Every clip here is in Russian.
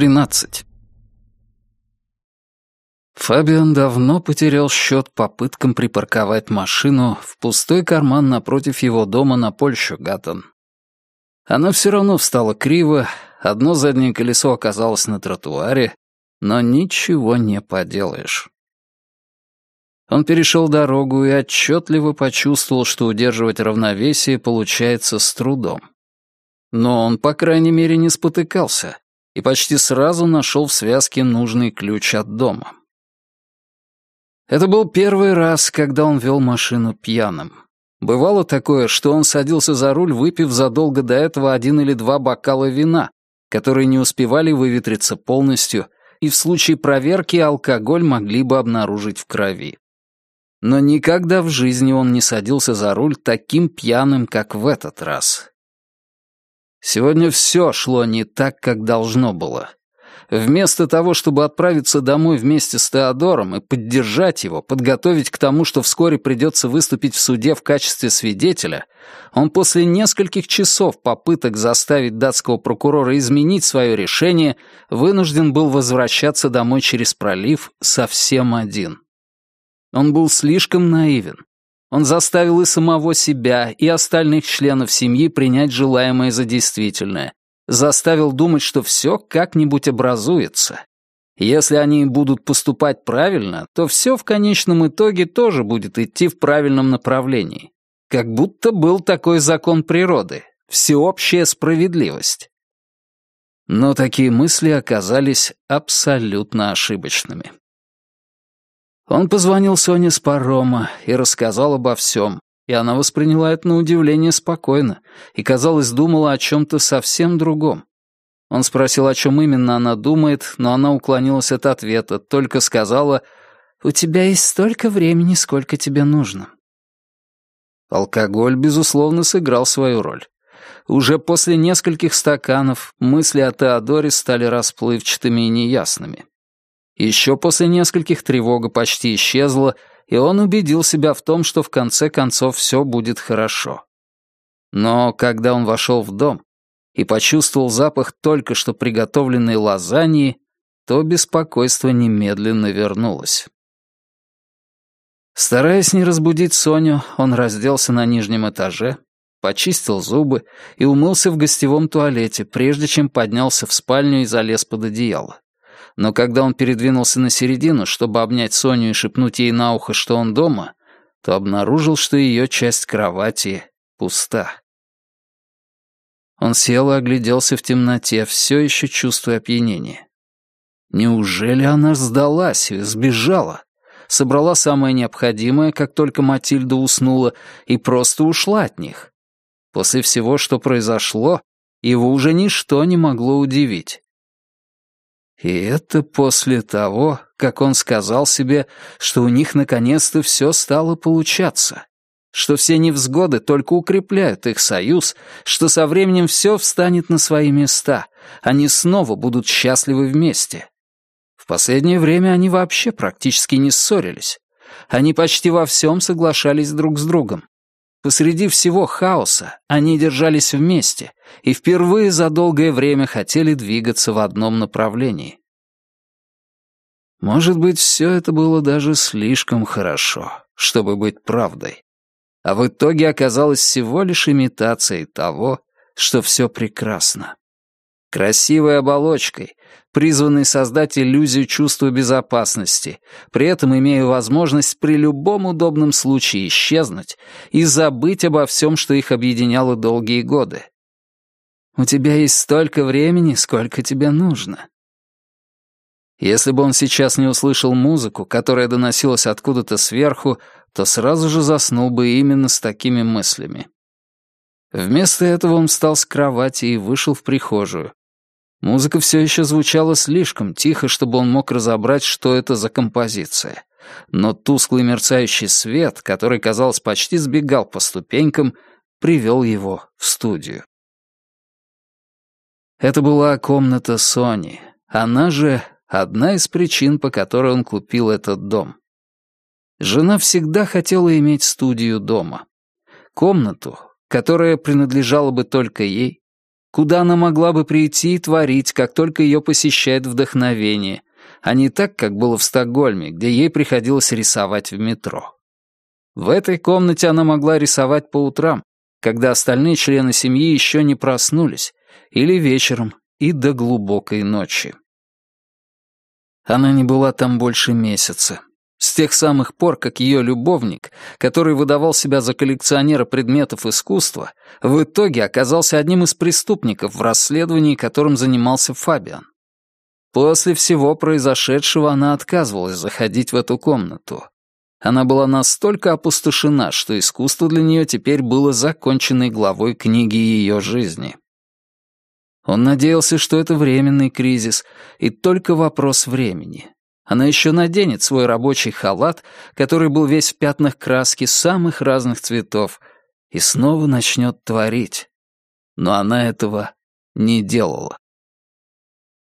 13. Фабиан давно потерял счет попыткам припарковать машину в пустой карман напротив его дома на Польщу-Гаттон. Она все равно встала криво, одно заднее колесо оказалось на тротуаре, но ничего не поделаешь. Он перешел дорогу и отчетливо почувствовал, что удерживать равновесие получается с трудом. Но он, по крайней мере, не спотыкался и почти сразу нашел в связке нужный ключ от дома. Это был первый раз, когда он вел машину пьяным. Бывало такое, что он садился за руль, выпив задолго до этого один или два бокала вина, которые не успевали выветриться полностью, и в случае проверки алкоголь могли бы обнаружить в крови. Но никогда в жизни он не садился за руль таким пьяным, как в этот раз. Сегодня все шло не так, как должно было. Вместо того, чтобы отправиться домой вместе с Теодором и поддержать его, подготовить к тому, что вскоре придется выступить в суде в качестве свидетеля, он после нескольких часов попыток заставить датского прокурора изменить свое решение вынужден был возвращаться домой через пролив совсем один. Он был слишком наивен. Он заставил и самого себя, и остальных членов семьи принять желаемое за действительное. Заставил думать, что все как-нибудь образуется. Если они будут поступать правильно, то все в конечном итоге тоже будет идти в правильном направлении. Как будто был такой закон природы — всеобщая справедливость. Но такие мысли оказались абсолютно ошибочными. Он позвонил Соне с парома и рассказал обо всем, и она восприняла это на удивление спокойно и, казалось, думала о чем-то совсем другом. Он спросил, о чем именно она думает, но она уклонилась от ответа, только сказала «У тебя есть столько времени, сколько тебе нужно». Алкоголь, безусловно, сыграл свою роль. Уже после нескольких стаканов мысли о Теодоре стали расплывчатыми и неясными. Еще после нескольких тревога почти исчезла, и он убедил себя в том, что в конце концов все будет хорошо. Но когда он вошел в дом и почувствовал запах только что приготовленной лазаньи, то беспокойство немедленно вернулось. Стараясь не разбудить Соню, он разделся на нижнем этаже, почистил зубы и умылся в гостевом туалете, прежде чем поднялся в спальню и залез под одеяло но когда он передвинулся на середину, чтобы обнять Соню и шепнуть ей на ухо, что он дома, то обнаружил, что ее часть кровати пуста. Он сел и огляделся в темноте, все еще чувствуя опьянение. Неужели она сдалась сбежала? Собрала самое необходимое, как только Матильда уснула, и просто ушла от них. После всего, что произошло, его уже ничто не могло удивить. И это после того, как он сказал себе, что у них наконец-то все стало получаться, что все невзгоды только укрепляют их союз, что со временем все встанет на свои места, они снова будут счастливы вместе. В последнее время они вообще практически не ссорились. Они почти во всем соглашались друг с другом. Посреди всего хаоса они держались вместе и впервые за долгое время хотели двигаться в одном направлении. Может быть, все это было даже слишком хорошо, чтобы быть правдой. А в итоге оказалось всего лишь имитацией того, что все прекрасно. Красивой оболочкой, призванной создать иллюзию чувства безопасности, при этом имея возможность при любом удобном случае исчезнуть и забыть обо всем, что их объединяло долгие годы. У тебя есть столько времени, сколько тебе нужно. Если бы он сейчас не услышал музыку, которая доносилась откуда-то сверху, то сразу же заснул бы именно с такими мыслями. Вместо этого он встал с кровати и вышел в прихожую. Музыка все еще звучала слишком тихо, чтобы он мог разобрать, что это за композиция. Но тусклый мерцающий свет, который, казалось, почти сбегал по ступенькам, привел его в студию. Это была комната Сони. Она же одна из причин, по которой он купил этот дом. Жена всегда хотела иметь студию дома. Комнату, которая принадлежала бы только ей, куда она могла бы прийти и творить, как только ее посещает вдохновение, а не так, как было в Стокгольме, где ей приходилось рисовать в метро. В этой комнате она могла рисовать по утрам, когда остальные члены семьи еще не проснулись, или вечером, и до глубокой ночи. Она не была там больше месяца. С тех самых пор, как ее любовник, который выдавал себя за коллекционера предметов искусства, в итоге оказался одним из преступников в расследовании, которым занимался Фабиан. После всего произошедшего она отказывалась заходить в эту комнату. Она была настолько опустошена, что искусство для нее теперь было законченной главой книги ее жизни. Он надеялся, что это временный кризис, и только вопрос времени. Она еще наденет свой рабочий халат, который был весь в пятнах краски самых разных цветов, и снова начнет творить. Но она этого не делала.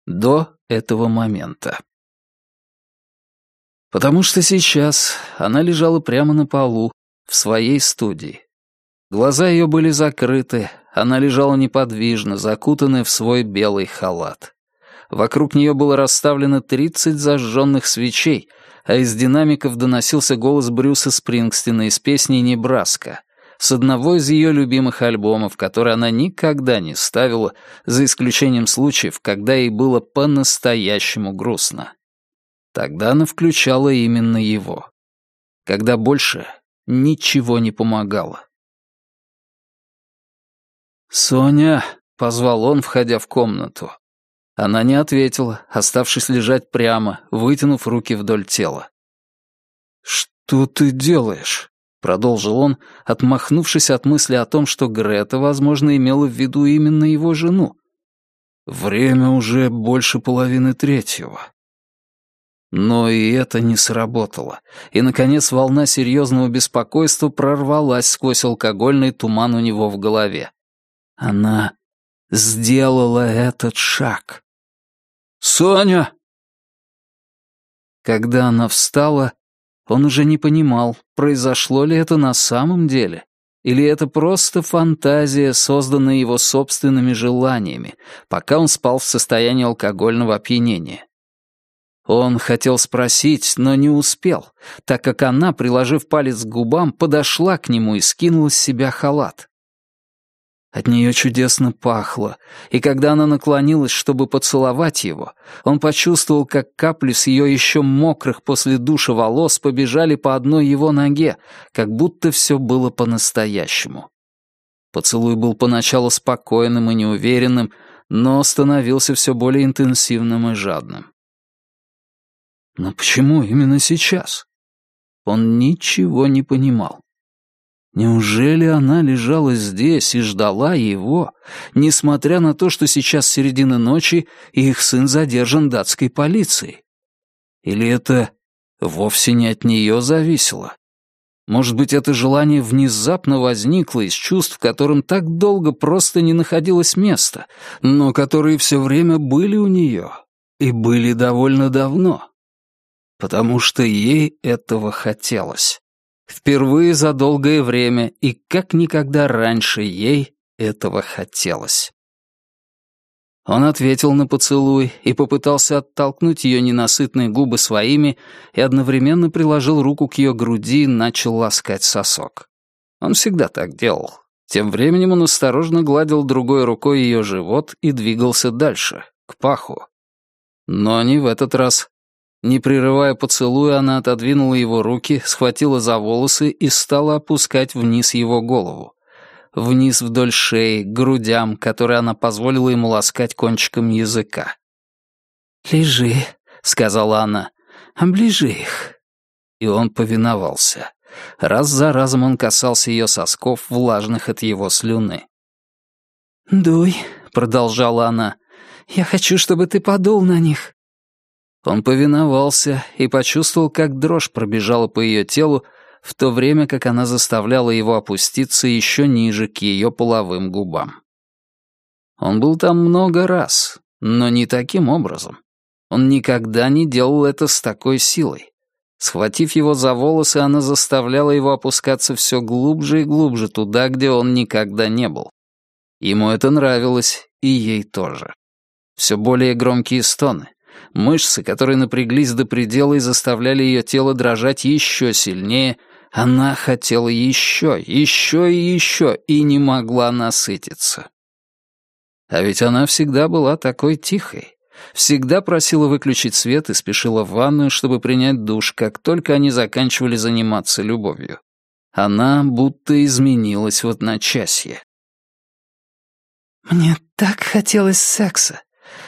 До этого момента. Потому что сейчас она лежала прямо на полу, в своей студии. Глаза ее были закрыты, она лежала неподвижно, закутанная в свой белый халат. Вокруг нее было расставлено тридцать зажженных свечей, а из динамиков доносился голос Брюса Спрингстина из песни «Небраска», с одного из ее любимых альбомов, который она никогда не ставила, за исключением случаев, когда ей было по-настоящему грустно. Тогда она включала именно его. Когда больше ничего не помогало. «Соня!» — позвал он, входя в комнату. Она не ответила, оставшись лежать прямо, вытянув руки вдоль тела. «Что ты делаешь?» — продолжил он, отмахнувшись от мысли о том, что Грета, возможно, имела в виду именно его жену. «Время уже больше половины третьего. Но и это не сработало. И, наконец, волна серьезного беспокойства прорвалась сквозь алкогольный туман у него в голове. Она сделала этот шаг. «Соня!» Когда она встала, он уже не понимал, произошло ли это на самом деле, или это просто фантазия, созданная его собственными желаниями, пока он спал в состоянии алкогольного опьянения. Он хотел спросить, но не успел, так как она, приложив палец к губам, подошла к нему и скинула с себя халат. От нее чудесно пахло, и когда она наклонилась, чтобы поцеловать его, он почувствовал, как капли с ее еще мокрых после душа волос побежали по одной его ноге, как будто все было по-настоящему. Поцелуй был поначалу спокойным и неуверенным, но становился все более интенсивным и жадным. Но почему именно сейчас? Он ничего не понимал. Неужели она лежала здесь и ждала его, несмотря на то, что сейчас середина ночи, и их сын задержан датской полицией? Или это вовсе не от нее зависело? Может быть, это желание внезапно возникло из чувств, которым так долго просто не находилось места, но которые все время были у нее, и были довольно давно потому что ей этого хотелось. Впервые за долгое время и как никогда раньше ей этого хотелось. Он ответил на поцелуй и попытался оттолкнуть ее ненасытные губы своими и одновременно приложил руку к ее груди и начал ласкать сосок. Он всегда так делал. Тем временем он осторожно гладил другой рукой ее живот и двигался дальше, к паху. Но не в этот раз. Не прерывая поцелуя, она отодвинула его руки, схватила за волосы и стала опускать вниз его голову. Вниз вдоль шеи, к грудям, которые она позволила ему ласкать кончиком языка. «Лежи», — сказала она, — «оближи их». И он повиновался. Раз за разом он касался ее сосков, влажных от его слюны. «Дуй», — продолжала она, — «я хочу, чтобы ты подул на них». Он повиновался и почувствовал, как дрожь пробежала по ее телу, в то время как она заставляла его опуститься еще ниже к ее половым губам. Он был там много раз, но не таким образом. Он никогда не делал это с такой силой. Схватив его за волосы, она заставляла его опускаться все глубже и глубже туда, где он никогда не был. Ему это нравилось, и ей тоже. Все более громкие стоны. Мышцы, которые напряглись до предела и заставляли ее тело дрожать еще сильнее, она хотела еще, еще и еще, и не могла насытиться. А ведь она всегда была такой тихой. Всегда просила выключить свет и спешила в ванную, чтобы принять душ, как только они заканчивали заниматься любовью. Она будто изменилась в одночасье. «Мне так хотелось секса.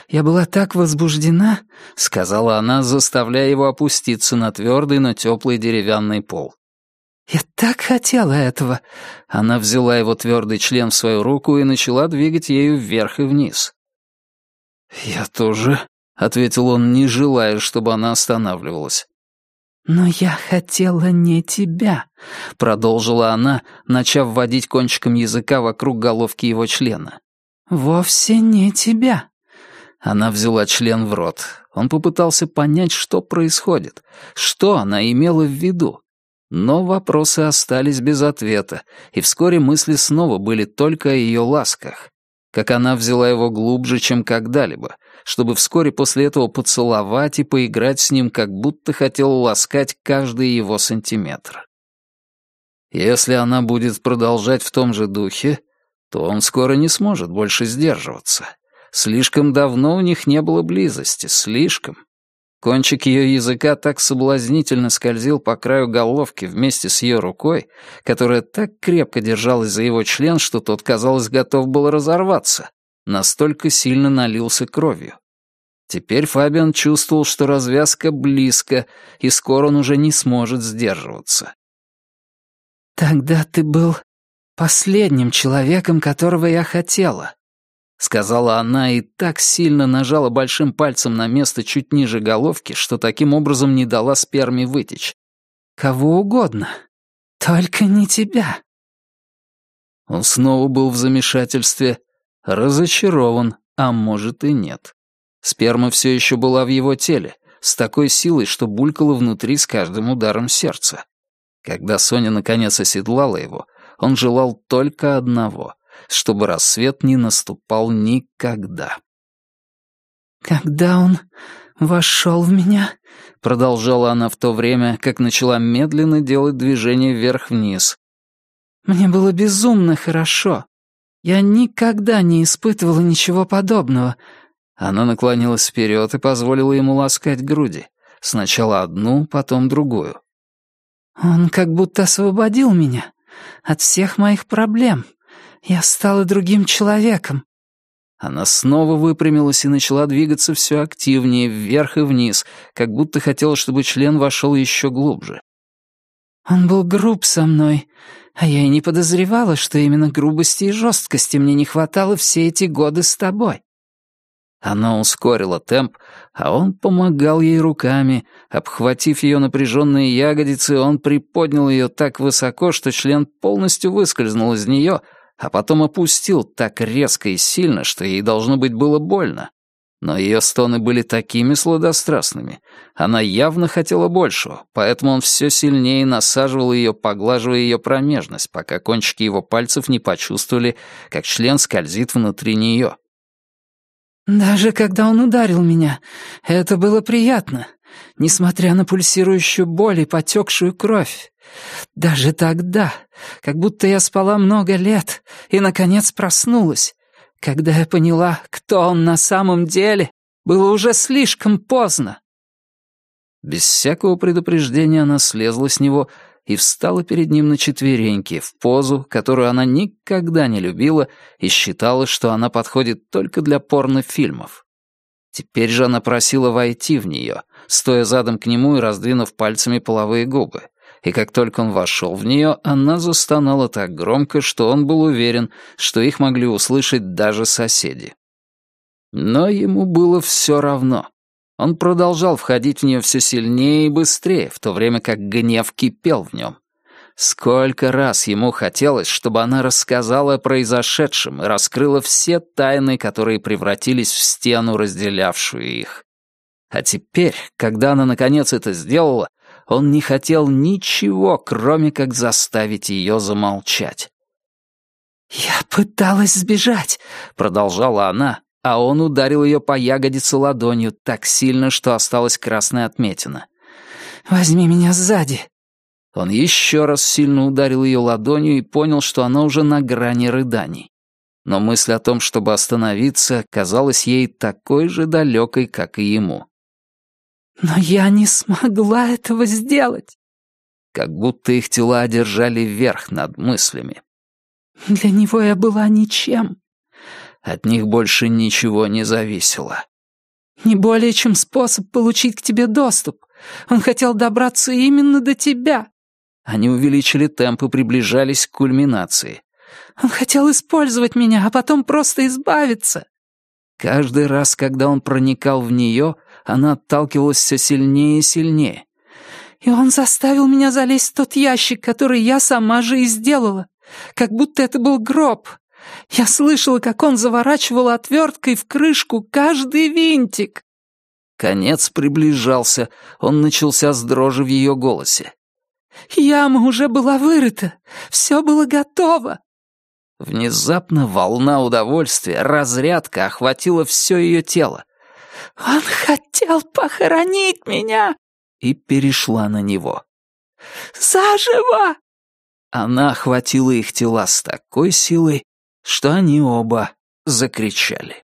Я была так возбуждена», — сказала она, заставляя его опуститься на твердый, но теплый деревянный пол. «Я так хотела этого!» Она взяла его твердый член в свою руку и начала двигать ею вверх и вниз. «Я тоже», — ответил он, не желая, чтобы она останавливалась. «Но я хотела не тебя», — продолжила она, начав водить кончиком языка вокруг головки его члена. «Вовсе не тебя». Она взяла член в рот. Он попытался понять, что происходит, что она имела в виду. Но вопросы остались без ответа, и вскоре мысли снова были только о ее ласках. Как она взяла его глубже, чем когда-либо, чтобы вскоре после этого поцеловать и поиграть с ним, как будто хотела ласкать каждый его сантиметр. Если она будет продолжать в том же духе, то он скоро не сможет больше сдерживаться. Слишком давно у них не было близости, слишком. Кончик ее языка так соблазнительно скользил по краю головки вместе с ее рукой, которая так крепко держалась за его член, что тот, казалось, готов был разорваться. Настолько сильно налился кровью. Теперь Фабиан чувствовал, что развязка близко, и скоро он уже не сможет сдерживаться. «Тогда ты был последним человеком, которого я хотела», — сказала она и так сильно нажала большим пальцем на место чуть ниже головки, что таким образом не дала сперме вытечь. «Кого угодно, только не тебя». Он снова был в замешательстве, разочарован, а может и нет. Сперма все еще была в его теле, с такой силой, что булькала внутри с каждым ударом сердца. Когда Соня наконец оседлала его, он желал только одного чтобы рассвет не наступал никогда. «Когда он вошел в меня», — продолжала она в то время, как начала медленно делать движение вверх-вниз. «Мне было безумно хорошо. Я никогда не испытывала ничего подобного». Она наклонилась вперед и позволила ему ласкать груди. Сначала одну, потом другую. «Он как будто освободил меня от всех моих проблем», я стала другим человеком». Она снова выпрямилась и начала двигаться все активнее, вверх и вниз, как будто хотела, чтобы член вошел еще глубже. «Он был груб со мной, а я и не подозревала, что именно грубости и жесткости мне не хватало все эти годы с тобой». Она ускорила темп, а он помогал ей руками. Обхватив ее напряженные ягодицы, он приподнял ее так высоко, что член полностью выскользнул из нее — а потом опустил так резко и сильно, что ей, должно быть, было больно. Но ее стоны были такими сладострастными. Она явно хотела большего, поэтому он все сильнее насаживал ее, поглаживая ее промежность, пока кончики его пальцев не почувствовали, как член скользит внутри нее. «Даже когда он ударил меня, это было приятно, несмотря на пульсирующую боль и потекшую кровь. Даже тогда, как будто я спала много лет и, наконец, проснулась. Когда я поняла, кто он на самом деле, было уже слишком поздно. Без всякого предупреждения она слезла с него и встала перед ним на четвереньки, в позу, которую она никогда не любила и считала, что она подходит только для порнофильмов. Теперь же она просила войти в нее, стоя задом к нему и раздвинув пальцами половые губы и как только он вошел в нее, она застонала так громко, что он был уверен, что их могли услышать даже соседи. Но ему было все равно. Он продолжал входить в нее все сильнее и быстрее, в то время как гнев кипел в нем. Сколько раз ему хотелось, чтобы она рассказала о произошедшем и раскрыла все тайны, которые превратились в стену, разделявшую их. А теперь, когда она наконец это сделала, он не хотел ничего, кроме как заставить ее замолчать. «Я пыталась сбежать», — продолжала она, а он ударил ее по ягодице ладонью так сильно, что осталась красная отметина. «Возьми меня сзади». Он еще раз сильно ударил ее ладонью и понял, что она уже на грани рыданий. Но мысль о том, чтобы остановиться, казалась ей такой же далекой, как и ему. «Но я не смогла этого сделать!» Как будто их тела одержали верх над мыслями. «Для него я была ничем». От них больше ничего не зависело. «Не более чем способ получить к тебе доступ. Он хотел добраться именно до тебя». Они увеличили темп и приближались к кульминации. «Он хотел использовать меня, а потом просто избавиться». Каждый раз, когда он проникал в нее, она отталкивалась все сильнее и сильнее. И он заставил меня залезть в тот ящик, который я сама же и сделала. Как будто это был гроб. Я слышала, как он заворачивал отверткой в крышку каждый винтик. Конец приближался, он начался с дрожи в ее голосе. «Яма уже была вырыта, все было готово». Внезапно волна удовольствия, разрядка охватила все ее тело. «Он хотел похоронить меня!» И перешла на него. «Заживо!» Она охватила их тела с такой силой, что они оба закричали.